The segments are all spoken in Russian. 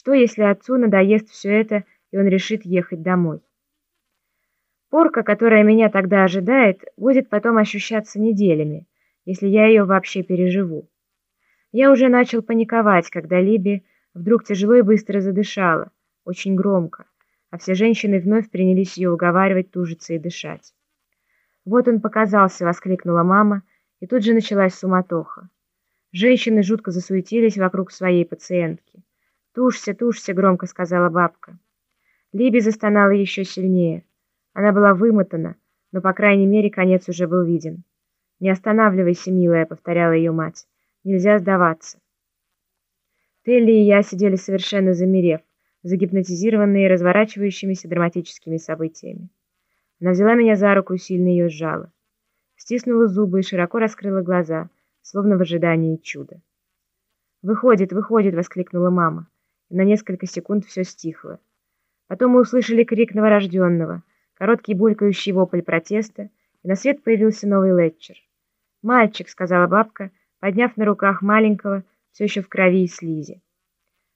Что, если отцу надоест все это, и он решит ехать домой? Порка, которая меня тогда ожидает, будет потом ощущаться неделями, если я ее вообще переживу. Я уже начал паниковать, когда Либи вдруг тяжело и быстро задышала, очень громко, а все женщины вновь принялись ее уговаривать тужиться и дышать. «Вот он показался!» — воскликнула мама, и тут же началась суматоха. Женщины жутко засуетились вокруг своей пациентки. «Тушься, тушься!» — громко сказала бабка. Либи застонала еще сильнее. Она была вымотана, но, по крайней мере, конец уже был виден. «Не останавливайся, милая», — повторяла ее мать. «Нельзя сдаваться». Телли и я сидели совершенно замерев, загипнотизированные разворачивающимися драматическими событиями. Она взяла меня за руку и сильно ее сжала. Стиснула зубы и широко раскрыла глаза, словно в ожидании чуда. «Выходит, выходит!» — воскликнула мама. И на несколько секунд все стихло. Потом мы услышали крик новорожденного, короткий булькающий вопль протеста, и на свет появился новый Летчер. «Мальчик», — сказала бабка, подняв на руках маленького, все еще в крови и слизи.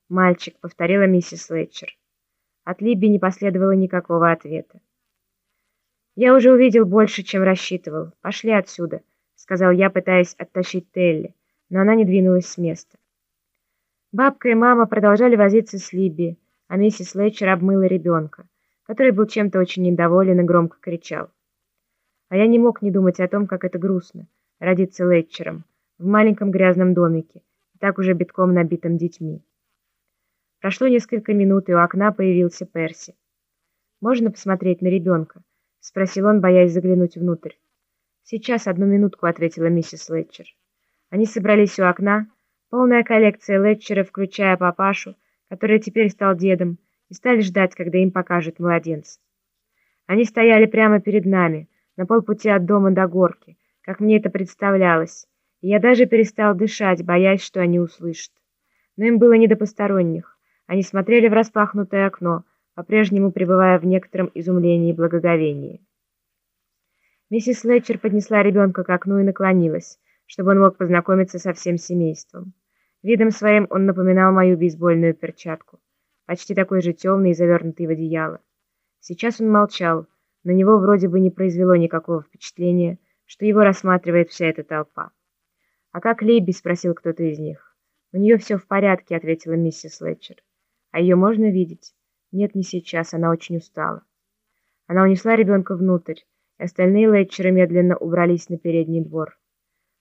«Мальчик», — повторила миссис Летчер. От Либби не последовало никакого ответа. «Я уже увидел больше, чем рассчитывал. Пошли отсюда», — сказал я, пытаясь оттащить Телли, но она не двинулась с места. Бабка и мама продолжали возиться с Либби, а миссис Летчер обмыла ребенка, который был чем-то очень недоволен и громко кричал. А я не мог не думать о том, как это грустно — родиться Летчером в маленьком грязном домике, так уже битком набитым детьми. Прошло несколько минут, и у окна появился Перси. «Можно посмотреть на ребенка?» — спросил он, боясь заглянуть внутрь. «Сейчас, одну минутку», — ответила миссис Летчер. Они собрались у окна, полная коллекция Летчера, включая папашу, который теперь стал дедом, и стали ждать, когда им покажут младенца. Они стояли прямо перед нами, на полпути от дома до горки, как мне это представлялось, и я даже перестал дышать, боясь, что они услышат. Но им было не до посторонних. Они смотрели в распахнутое окно, по-прежнему пребывая в некотором изумлении и благоговении. Миссис Летчер поднесла ребенка к окну и наклонилась, чтобы он мог познакомиться со всем семейством. Видом своим он напоминал мою бейсбольную перчатку, почти такой же темный и завернутый в одеяло. Сейчас он молчал, на него вроде бы не произвело никакого впечатления, что его рассматривает вся эта толпа. «А как Либи?» — спросил кто-то из них. «У нее все в порядке», — ответила миссис Летчер. «А ее можно видеть?» «Нет, не сейчас, она очень устала». Она унесла ребенка внутрь, и остальные Летчеры медленно убрались на передний двор.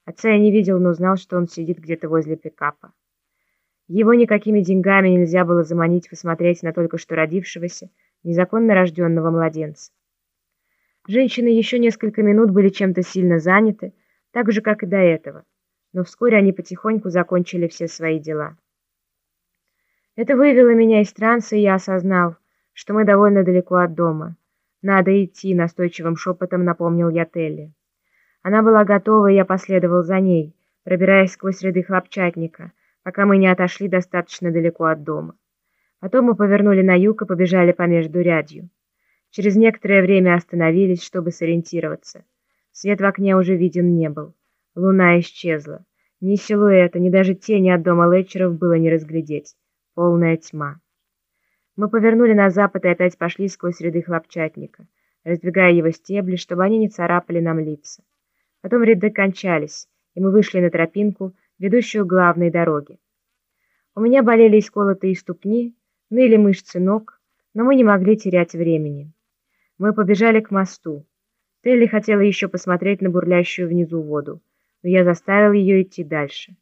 Отца я не видел, но знал, что он сидит где-то возле пикапа. Его никакими деньгами нельзя было заманить посмотреть на только что родившегося, незаконно рожденного младенца. Женщины еще несколько минут были чем-то сильно заняты, так же, как и до этого, но вскоре они потихоньку закончили все свои дела. Это вывело меня из транса, и я осознал, что мы довольно далеко от дома. «Надо идти», — настойчивым шепотом напомнил я Телли. Она была готова, и я последовал за ней, пробираясь сквозь ряды хлопчатника, пока мы не отошли достаточно далеко от дома. Потом мы повернули на юг и побежали по между рядью. Через некоторое время остановились, чтобы сориентироваться. Свет в окне уже виден не был. Луна исчезла. Ни силуэта, ни даже тени от дома Летчеров было не разглядеть. Полная тьма. Мы повернули на запад и опять пошли сквозь ряды хлопчатника, раздвигая его стебли, чтобы они не царапали нам лица. Потом ряды кончались, и мы вышли на тропинку, ведущую к главной дороге. У меня болели исколотые ступни, ныли мышцы ног, но мы не могли терять времени. Мы побежали к мосту. Телли хотела еще посмотреть на бурлящую внизу воду, но я заставил ее идти дальше.